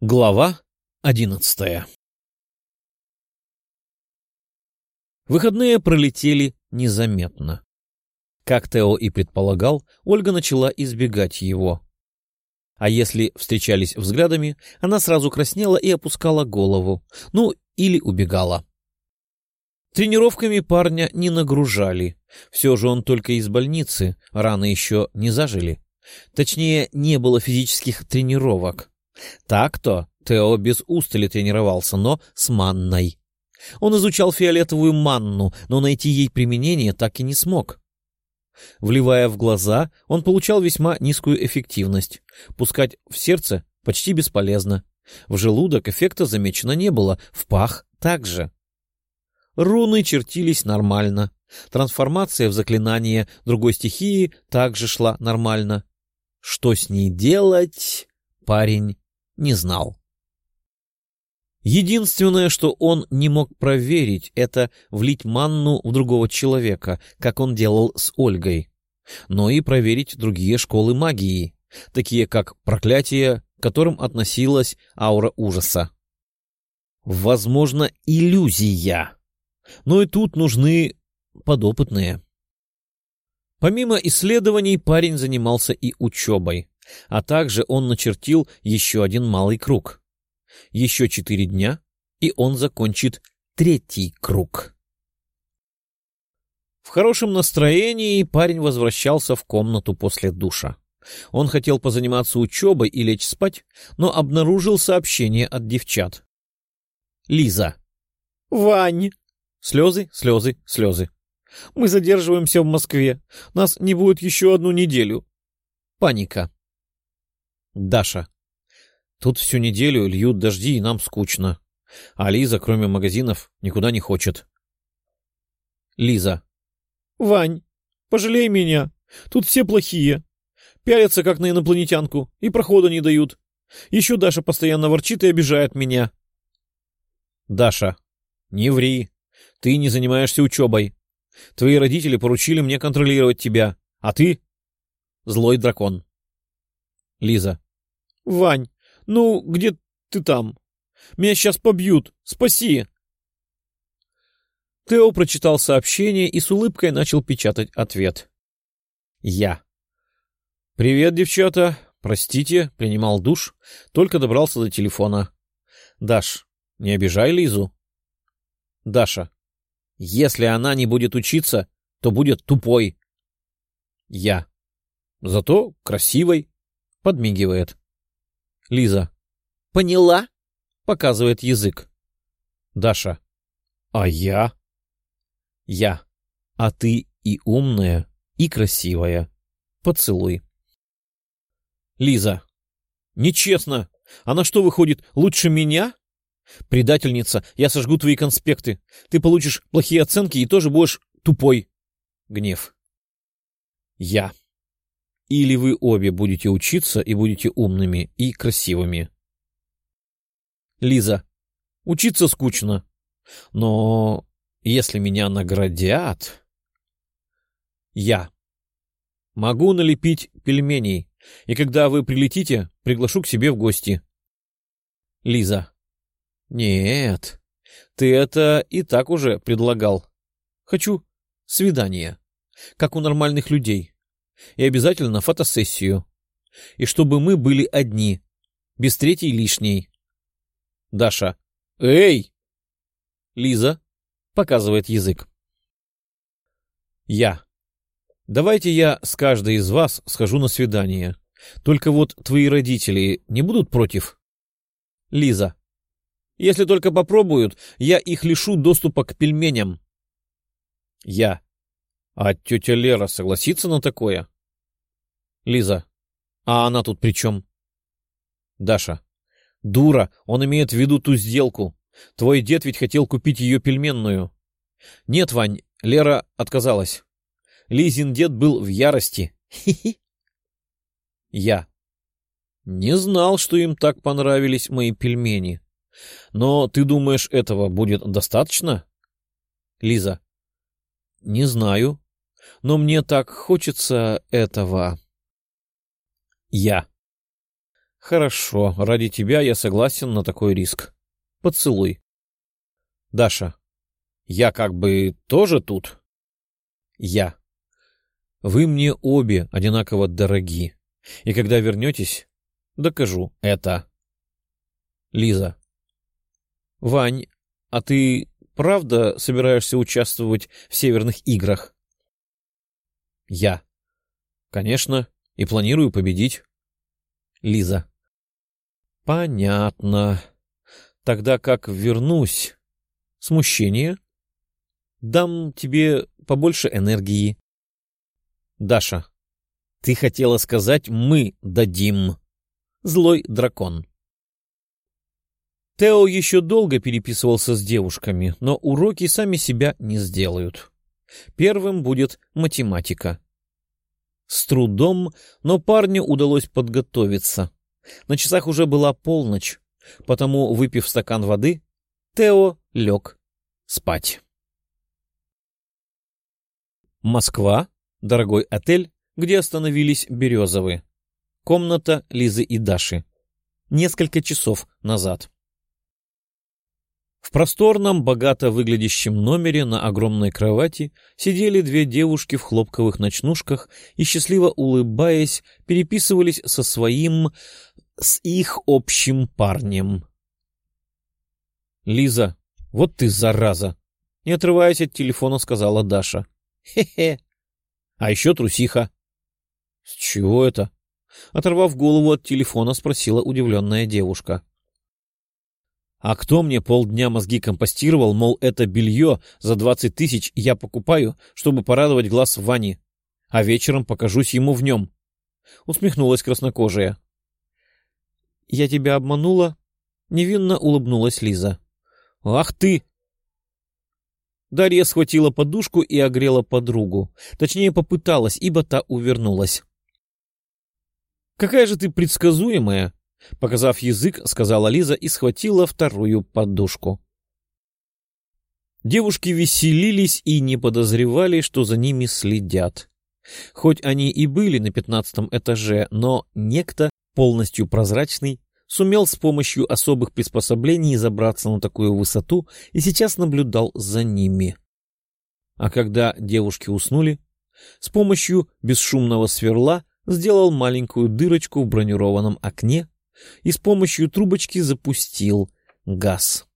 Глава одиннадцатая Выходные пролетели незаметно. Как Тео и предполагал, Ольга начала избегать его. А если встречались взглядами, она сразу краснела и опускала голову, ну, или убегала. Тренировками парня не нагружали. Все же он только из больницы, раны еще не зажили. Точнее, не было физических тренировок. Так-то Тео без устали тренировался, но с манной. Он изучал фиолетовую манну, но найти ей применение так и не смог. Вливая в глаза, он получал весьма низкую эффективность. Пускать в сердце почти бесполезно. В желудок эффекта замечено не было, в пах также. Руны чертились нормально. Трансформация в заклинание другой стихии также шла нормально. Что с ней делать, парень не знал. Единственное, что он не мог проверить, это влить манну в другого человека, как он делал с Ольгой. Но и проверить другие школы магии, такие как проклятие, к которым относилась аура ужаса. Возможно, иллюзия. Но и тут нужны подопытные. Помимо исследований парень занимался и учебой, а также он начертил еще один малый круг. Еще четыре дня, и он закончит третий круг. В хорошем настроении парень возвращался в комнату после душа. Он хотел позаниматься учебой и лечь спать, но обнаружил сообщение от девчат. Лиза. «Вань!» Слезы, слезы, слезы. Мы задерживаемся в Москве. Нас не будет еще одну неделю. Паника. Даша. Тут всю неделю льют дожди, и нам скучно. А Лиза, кроме магазинов, никуда не хочет. Лиза. Вань, пожалей меня. Тут все плохие. Пялятся, как на инопланетянку, и прохода не дают. Еще Даша постоянно ворчит и обижает меня. Даша. Не ври. Ты не занимаешься учебой. Твои родители поручили мне контролировать тебя, а ты — злой дракон. Лиза. — Вань, ну где ты там? Меня сейчас побьют. Спаси. Тео прочитал сообщение и с улыбкой начал печатать ответ. Я. «Привет, девчата. Простите, принимал душ. Только добрался до телефона. Даш, не обижай Лизу». Даша. Если она не будет учиться, то будет тупой. Я. Зато красивой. Подмигивает. Лиза. Поняла? Показывает язык. Даша. А я? Я. А ты и умная, и красивая. Поцелуй. Лиза. Нечестно. Она что, выходит, лучше меня? «Предательница, я сожгу твои конспекты. Ты получишь плохие оценки и тоже будешь тупой». Гнев. «Я. Или вы обе будете учиться и будете умными и красивыми». Лиза. «Учиться скучно. Но если меня наградят...» Я. «Могу налепить пельменей, и когда вы прилетите, приглашу к себе в гости». Лиза. «Нет, ты это и так уже предлагал. Хочу свидание, как у нормальных людей. И обязательно фотосессию. И чтобы мы были одни, без третьей лишней». Даша. «Эй!» Лиза показывает язык. Я. Давайте я с каждой из вас схожу на свидание. Только вот твои родители не будут против? Лиза. Если только попробуют, я их лишу доступа к пельменям. Я. А тетя Лера согласится на такое? Лиза. А она тут при чем? Даша. Дура, он имеет в виду ту сделку. Твой дед ведь хотел купить ее пельменную. Нет, Вань, Лера отказалась. Лизин дед был в ярости. Хи-хи. Я. Не знал, что им так понравились мои пельмени. Но ты думаешь, этого будет достаточно? Лиза. Не знаю. Но мне так хочется этого. Я. Хорошо, ради тебя я согласен на такой риск. Поцелуй. Даша. Я как бы тоже тут? Я. Вы мне обе одинаково дороги. И когда вернетесь, докажу это. Лиза. Вань, а ты правда собираешься участвовать в северных играх? Я. Конечно, и планирую победить. Лиза. Понятно. Тогда как вернусь? Смущение? Дам тебе побольше энергии. Даша. Ты хотела сказать «мы дадим». Злой дракон. Тео еще долго переписывался с девушками, но уроки сами себя не сделают. Первым будет математика. С трудом, но парню удалось подготовиться. На часах уже была полночь, потому, выпив стакан воды, Тео лег спать. Москва, дорогой отель, где остановились Березовы. Комната Лизы и Даши. Несколько часов назад. В просторном, богато выглядящем номере на огромной кровати сидели две девушки в хлопковых ночнушках и, счастливо улыбаясь, переписывались со своим, с их общим парнем. «Лиза, вот ты зараза!» — не отрываясь от телефона, сказала Даша. «Хе-хе! А еще трусиха!» «С чего это?» — оторвав голову от телефона, спросила удивленная девушка. А кто мне полдня мозги компостировал, мол, это белье за двадцать тысяч я покупаю, чтобы порадовать глаз Вани, а вечером покажусь ему в нем? Усмехнулась краснокожая. — Я тебя обманула? — невинно улыбнулась Лиза. — Ах ты! Дарья схватила подушку и огрела подругу. Точнее, попыталась, ибо та увернулась. — Какая же ты предсказуемая! Показав язык, сказала Лиза и схватила вторую подушку. Девушки веселились и не подозревали, что за ними следят. Хоть они и были на пятнадцатом этаже, но некто, полностью прозрачный, сумел с помощью особых приспособлений забраться на такую высоту и сейчас наблюдал за ними. А когда девушки уснули, с помощью бесшумного сверла сделал маленькую дырочку в бронированном окне и с помощью трубочки запустил газ.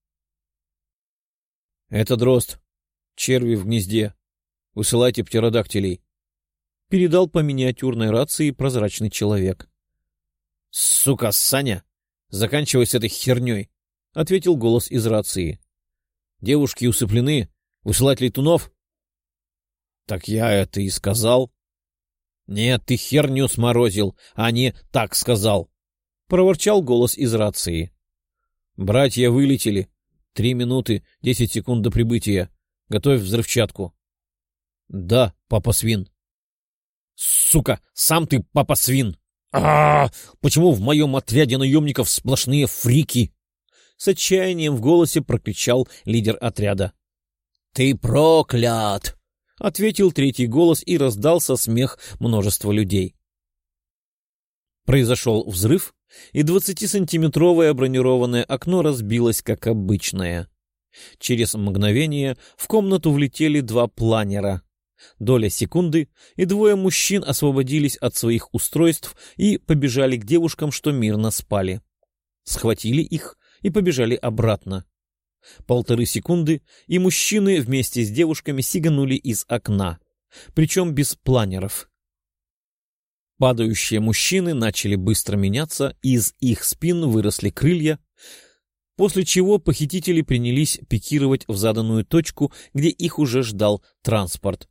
— Это дрозд. Черви в гнезде. Высылайте птеродактилей. Передал по миниатюрной рации прозрачный человек. — Сука, Саня! Заканчивай с этой херней! — ответил голос из рации. — Девушки усыплены. Высылать летунов? — Так я это и сказал. — Нет, ты херню сморозил, а не так сказал. — проворчал голос из рации. «Братья вылетели. Три минуты, десять секунд до прибытия. Готовь взрывчатку». «Да, папа свин». «Сука, сам ты папа свин!» а, -а, -а Почему в моем отряде наемников сплошные фрики?» С отчаянием в голосе прокричал лидер отряда. «Ты проклят!» — ответил третий голос и раздался смех множества людей. Произошел взрыв, и двадцатисантиметровое бронированное окно разбилось, как обычное. Через мгновение в комнату влетели два планера. Доля секунды, и двое мужчин освободились от своих устройств и побежали к девушкам, что мирно спали. Схватили их и побежали обратно. Полторы секунды, и мужчины вместе с девушками сиганули из окна, причем без планеров. Падающие мужчины начали быстро меняться, из их спин выросли крылья, после чего похитители принялись пикировать в заданную точку, где их уже ждал транспорт.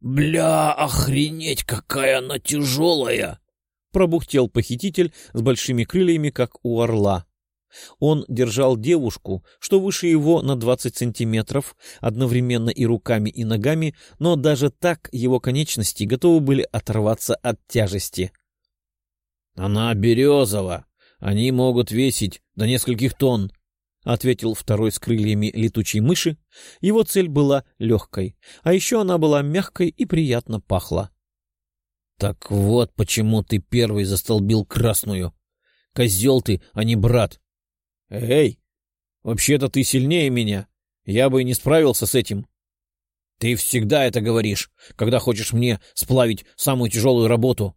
«Бля, охренеть, какая она тяжелая!» — пробухтел похититель с большими крыльями, как у орла. Он держал девушку, что выше его на двадцать сантиметров, одновременно и руками, и ногами, но даже так его конечности готовы были оторваться от тяжести. — Она березова. Они могут весить до нескольких тонн, — ответил второй с крыльями летучей мыши. Его цель была легкой, а еще она была мягкой и приятно пахла. — Так вот почему ты первый застолбил красную, Козел ты, а не брат. Эй, вообще-то ты сильнее меня. Я бы и не справился с этим. Ты всегда это говоришь, когда хочешь мне сплавить самую тяжелую работу.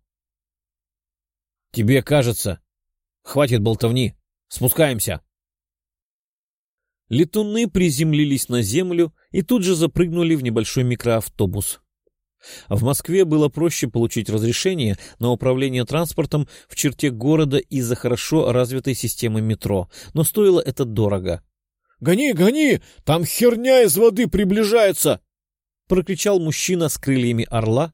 Тебе кажется. Хватит болтовни. Спускаемся. Летуны приземлились на землю и тут же запрыгнули в небольшой микроавтобус. В Москве было проще получить разрешение на управление транспортом в черте города из-за хорошо развитой системы метро, но стоило это дорого. — Гони, гони! Там херня из воды приближается! — прокричал мужчина с крыльями орла,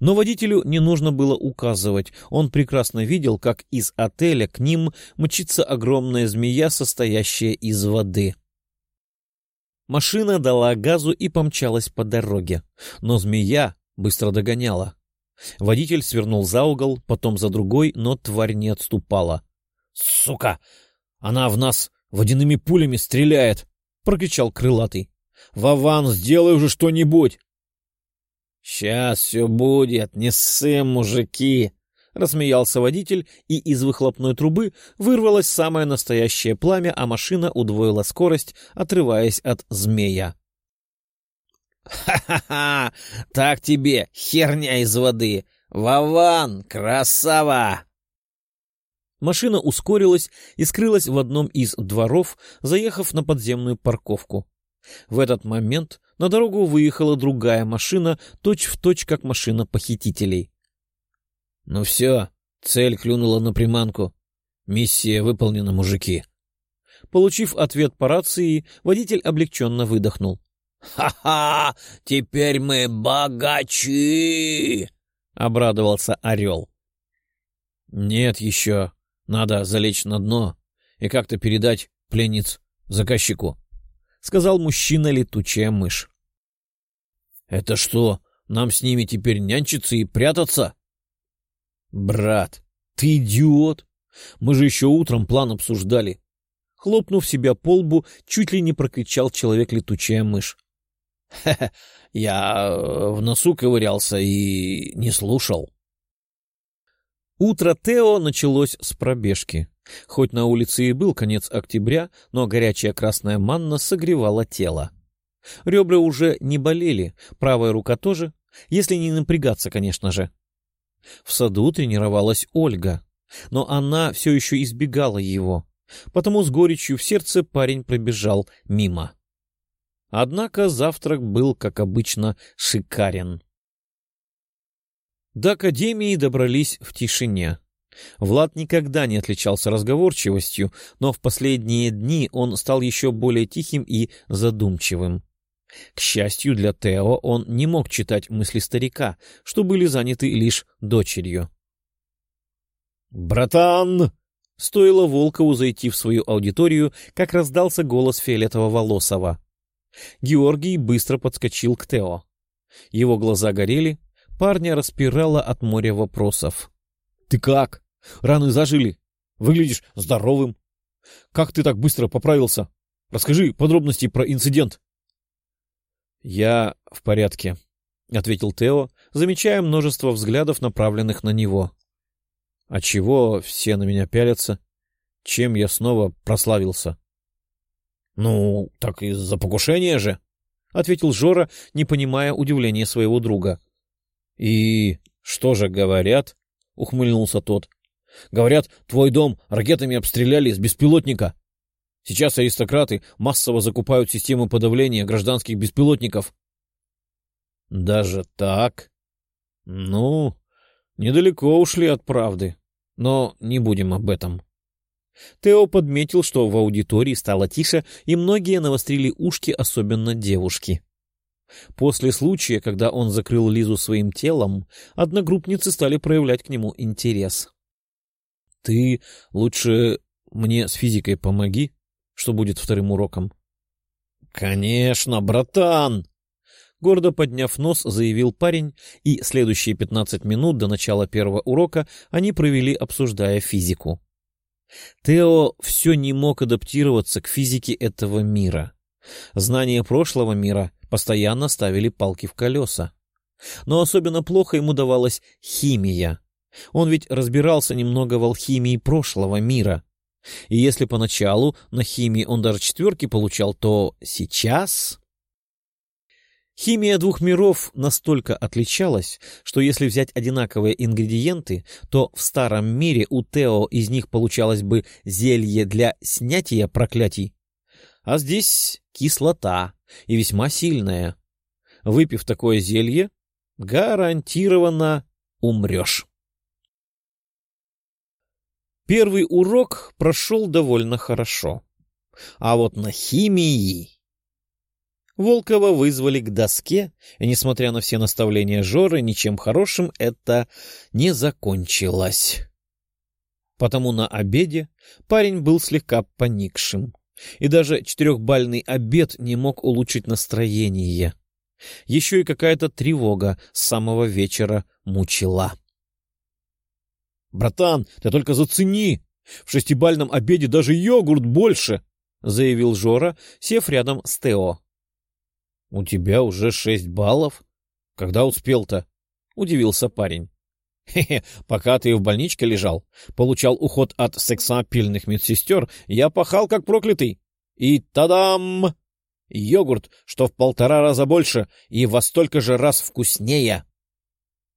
но водителю не нужно было указывать. Он прекрасно видел, как из отеля к ним мчится огромная змея, состоящая из воды. Машина дала газу и помчалась по дороге, но змея быстро догоняла. Водитель свернул за угол, потом за другой, но тварь не отступала. «Сука! Она в нас водяными пулями стреляет!» — прокричал крылатый. «Вован, сделай уже что-нибудь!» «Сейчас все будет, не ссы, мужики!» — рассмеялся водитель, и из выхлопной трубы вырвалось самое настоящее пламя, а машина удвоила скорость, отрываясь от змея. «Ха-ха-ха! Так тебе, херня из воды! Вован, красава!» Машина ускорилась и скрылась в одном из дворов, заехав на подземную парковку. В этот момент на дорогу выехала другая машина, точь-в-точь, точь, как машина похитителей. «Ну все, цель клюнула на приманку. Миссия выполнена, мужики». Получив ответ по рации, водитель облегченно выдохнул. «Ха-ха! Теперь мы богачи!» — обрадовался орел. «Нет еще. Надо залечь на дно и как-то передать пленниц заказчику», — сказал мужчина-летучая мышь. «Это что, нам с ними теперь нянчиться и прятаться?» «Брат, ты идиот! Мы же еще утром план обсуждали». Хлопнув себя по лбу, чуть ли не прокричал человек-летучая мышь. Я э, в носу ковырялся и не слушал. Утро Тео началось с пробежки. Хоть на улице и был конец октября, но горячая красная манна согревала тело. Ребра уже не болели, правая рука тоже, если не напрягаться, конечно же. В саду тренировалась Ольга, но она все еще избегала его, потому с горечью в сердце парень пробежал мимо. Однако завтрак был, как обычно, шикарен. До академии добрались в тишине. Влад никогда не отличался разговорчивостью, но в последние дни он стал еще более тихим и задумчивым. К счастью для Тео, он не мог читать мысли старика, что были заняты лишь дочерью. «Братан!» Стоило Волкову зайти в свою аудиторию, как раздался голос Фиолетово-Волосова. Георгий быстро подскочил к Тео. Его глаза горели, парня распирало от моря вопросов. — Ты как? Раны зажили? Выглядишь здоровым. Как ты так быстро поправился? Расскажи подробности про инцидент. — Я в порядке, — ответил Тео, замечая множество взглядов, направленных на него. — А чего все на меня пялятся? Чем я снова прославился? «Ну, так из-за покушения же», — ответил Жора, не понимая удивления своего друга. «И что же говорят?» — ухмыльнулся тот. «Говорят, твой дом ракетами обстреляли с беспилотника. Сейчас аристократы массово закупают системы подавления гражданских беспилотников». «Даже так?» «Ну, недалеко ушли от правды, но не будем об этом». Тео подметил, что в аудитории стало тише, и многие навострили ушки, особенно девушки. После случая, когда он закрыл Лизу своим телом, одногруппницы стали проявлять к нему интерес. — Ты лучше мне с физикой помоги, что будет вторым уроком. — Конечно, братан! Гордо подняв нос, заявил парень, и следующие пятнадцать минут до начала первого урока они провели, обсуждая физику. Тео все не мог адаптироваться к физике этого мира. Знания прошлого мира постоянно ставили палки в колеса. Но особенно плохо ему давалась химия. Он ведь разбирался немного в алхимии прошлого мира. И если поначалу на химии он даже четверки получал, то сейчас... Химия двух миров настолько отличалась, что если взять одинаковые ингредиенты, то в старом мире у Тео из них получалось бы зелье для снятия проклятий, а здесь кислота и весьма сильная. Выпив такое зелье, гарантированно умрешь. Первый урок прошел довольно хорошо. А вот на химии... Волкова вызвали к доске, и, несмотря на все наставления Жоры, ничем хорошим это не закончилось. Потому на обеде парень был слегка поникшим, и даже четырехбальный обед не мог улучшить настроение. Еще и какая-то тревога с самого вечера мучила. — Братан, ты только зацени! В шестибальном обеде даже йогурт больше! — заявил Жора, сев рядом с Тео. — У тебя уже шесть баллов? Когда успел-то? — удивился парень. Хе-хе, пока ты в больничке лежал, получал уход от сексапильных медсестер, я пахал как проклятый. И тадам! Йогурт, что в полтора раза больше и во столько же раз вкуснее.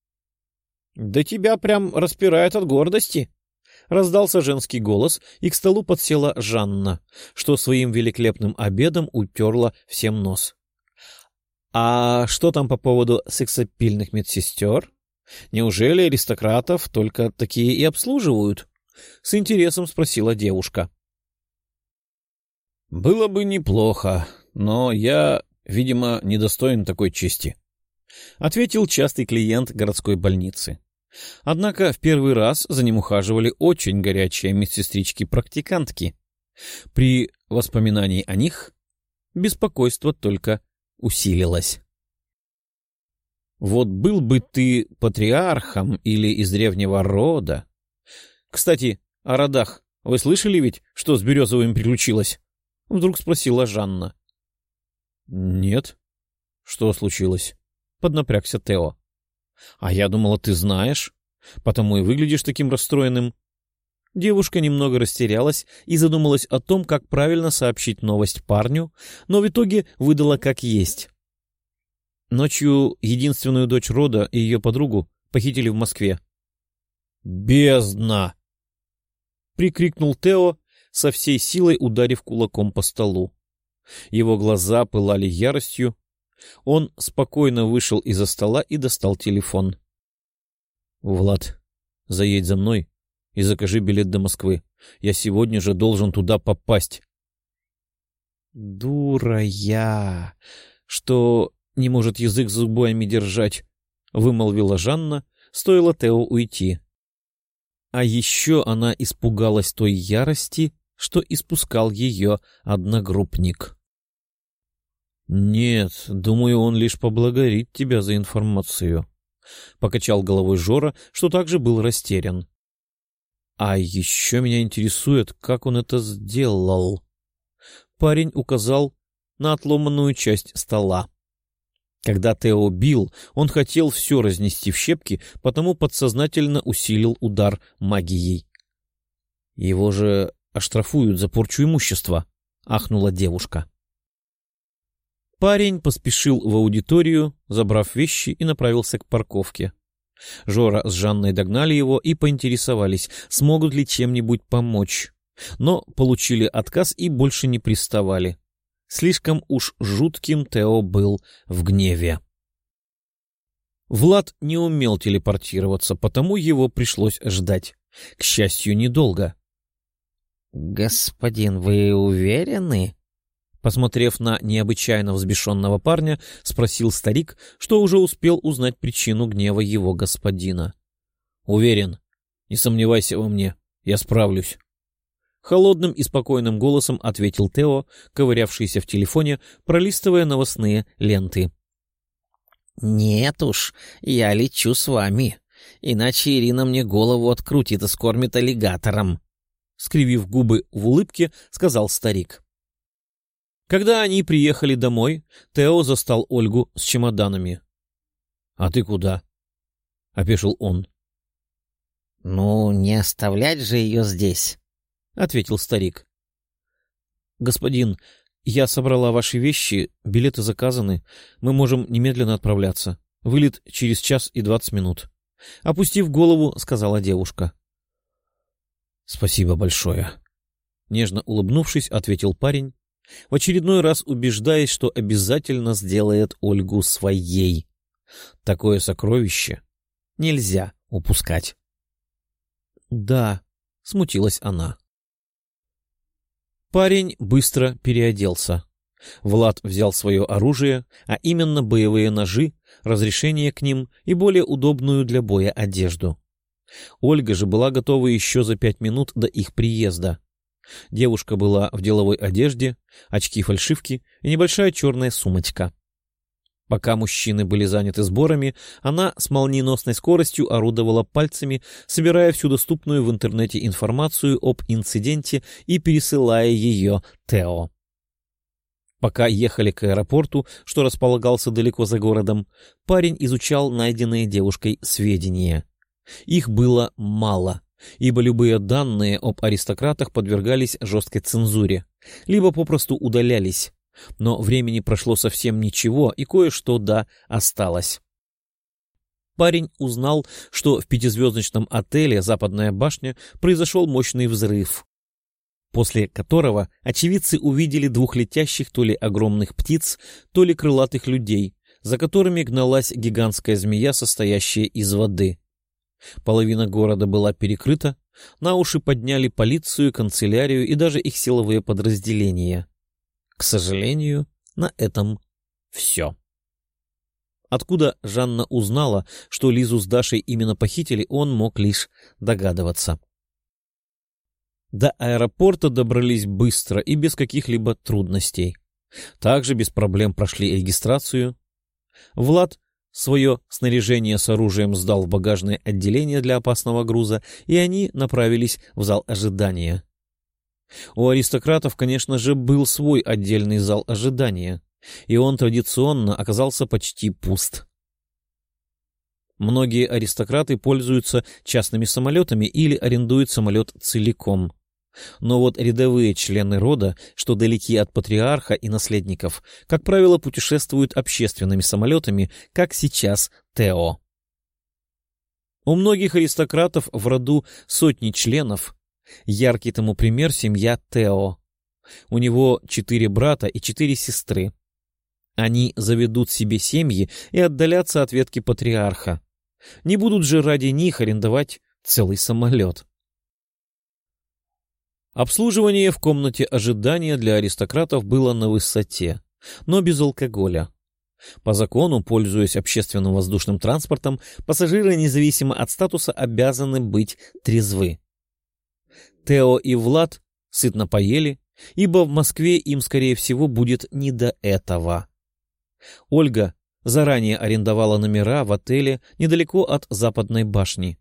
— Да тебя прям распирает от гордости! — раздался женский голос, и к столу подсела Жанна, что своим великолепным обедом утерла всем нос. — А что там по поводу сексапильных медсестер? Неужели аристократов только такие и обслуживают? — с интересом спросила девушка. — Было бы неплохо, но я, видимо, недостоин такой чести, — ответил частый клиент городской больницы. Однако в первый раз за ним ухаживали очень горячие медсестрички-практикантки. При воспоминании о них беспокойство только усилилось. Вот был бы ты патриархом или из древнего рода. Кстати, о родах вы слышали ведь, что с Березовым приключилось? Вдруг спросила Жанна. Нет. Что случилось? Поднапрягся Тео. А я думала, ты знаешь, потому и выглядишь таким расстроенным. Девушка немного растерялась и задумалась о том, как правильно сообщить новость парню, но в итоге выдала как есть. Ночью единственную дочь рода и ее подругу похитили в Москве. «Бездна!» — прикрикнул Тео, со всей силой ударив кулаком по столу. Его глаза пылали яростью. Он спокойно вышел из-за стола и достал телефон. — Влад, заедь за мной и закажи билет до Москвы. Я сегодня же должен туда попасть. — Дура я! Что не может язык зубами держать, — вымолвила Жанна, стоило Тео уйти. А еще она испугалась той ярости, что испускал ее одногруппник. — Нет, думаю, он лишь поблагодарит тебя за информацию, — покачал головой Жора, что также был растерян. — А еще меня интересует, как он это сделал. Парень указал на отломанную часть стола. Когда Тео бил, он хотел все разнести в щепки, потому подсознательно усилил удар магией. «Его же оштрафуют за порчу имущества», — ахнула девушка. Парень поспешил в аудиторию, забрав вещи и направился к парковке. Жора с Жанной догнали его и поинтересовались, смогут ли чем-нибудь помочь. Но получили отказ и больше не приставали. Слишком уж жутким Тео был в гневе. Влад не умел телепортироваться, потому его пришлось ждать. К счастью, недолго. — Господин, вы уверены? Посмотрев на необычайно взбешенного парня, спросил старик, что уже успел узнать причину гнева его господина. — Уверен. Не сомневайся во мне. Я справлюсь. Холодным и спокойным голосом ответил Тео, ковырявшийся в телефоне, пролистывая новостные ленты. «Нет уж, я лечу с вами, иначе Ирина мне голову открутит и скормит аллигатором», — скривив губы в улыбке, сказал старик. Когда они приехали домой, Тео застал Ольгу с чемоданами. — А ты куда? — опешил он. — Ну, не оставлять же ее здесь, — ответил старик. — Господин, я собрала ваши вещи, билеты заказаны, мы можем немедленно отправляться. Вылет через час и двадцать минут. Опустив голову, сказала девушка. — Спасибо большое. Нежно улыбнувшись, ответил парень, в очередной раз убеждаясь, что обязательно сделает Ольгу своей. Такое сокровище нельзя упускать. — Да, — смутилась она. Парень быстро переоделся. Влад взял свое оружие, а именно боевые ножи, разрешение к ним и более удобную для боя одежду. Ольга же была готова еще за пять минут до их приезда. Девушка была в деловой одежде, очки-фальшивки и небольшая черная сумочка. Пока мужчины были заняты сборами, она с молниеносной скоростью орудовала пальцами, собирая всю доступную в интернете информацию об инциденте и пересылая ее Тео. Пока ехали к аэропорту, что располагался далеко за городом, парень изучал найденные девушкой сведения. Их было мало, ибо любые данные об аристократах подвергались жесткой цензуре, либо попросту удалялись, но времени прошло совсем ничего, и кое-что, да, осталось. Парень узнал, что в пятизвездочном отеле «Западная башня» произошел мощный взрыв, после которого очевидцы увидели двух летящих то ли огромных птиц, то ли крылатых людей, за которыми гналась гигантская змея, состоящая из воды. Половина города была перекрыта, на уши подняли полицию, канцелярию и даже их силовые подразделения. К сожалению, на этом все. Откуда Жанна узнала, что Лизу с Дашей именно похитили, он мог лишь догадываться. До аэропорта добрались быстро и без каких-либо трудностей. Также без проблем прошли регистрацию. Влад свое снаряжение с оружием сдал в багажное отделение для опасного груза, и они направились в зал ожидания. У аристократов, конечно же, был свой отдельный зал ожидания, и он традиционно оказался почти пуст. Многие аристократы пользуются частными самолетами или арендуют самолет целиком. Но вот рядовые члены рода, что далеки от патриарха и наследников, как правило, путешествуют общественными самолетами, как сейчас Тео. У многих аристократов в роду сотни членов, Яркий тому пример — семья Тео. У него четыре брата и четыре сестры. Они заведут себе семьи и отдалятся от ветки патриарха. Не будут же ради них арендовать целый самолет. Обслуживание в комнате ожидания для аристократов было на высоте, но без алкоголя. По закону, пользуясь общественным воздушным транспортом, пассажиры, независимо от статуса, обязаны быть трезвы. Тео и Влад сытно поели, ибо в Москве им, скорее всего, будет не до этого. Ольга заранее арендовала номера в отеле недалеко от Западной башни,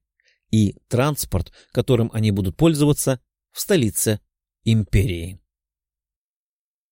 и транспорт, которым они будут пользоваться, в столице империи.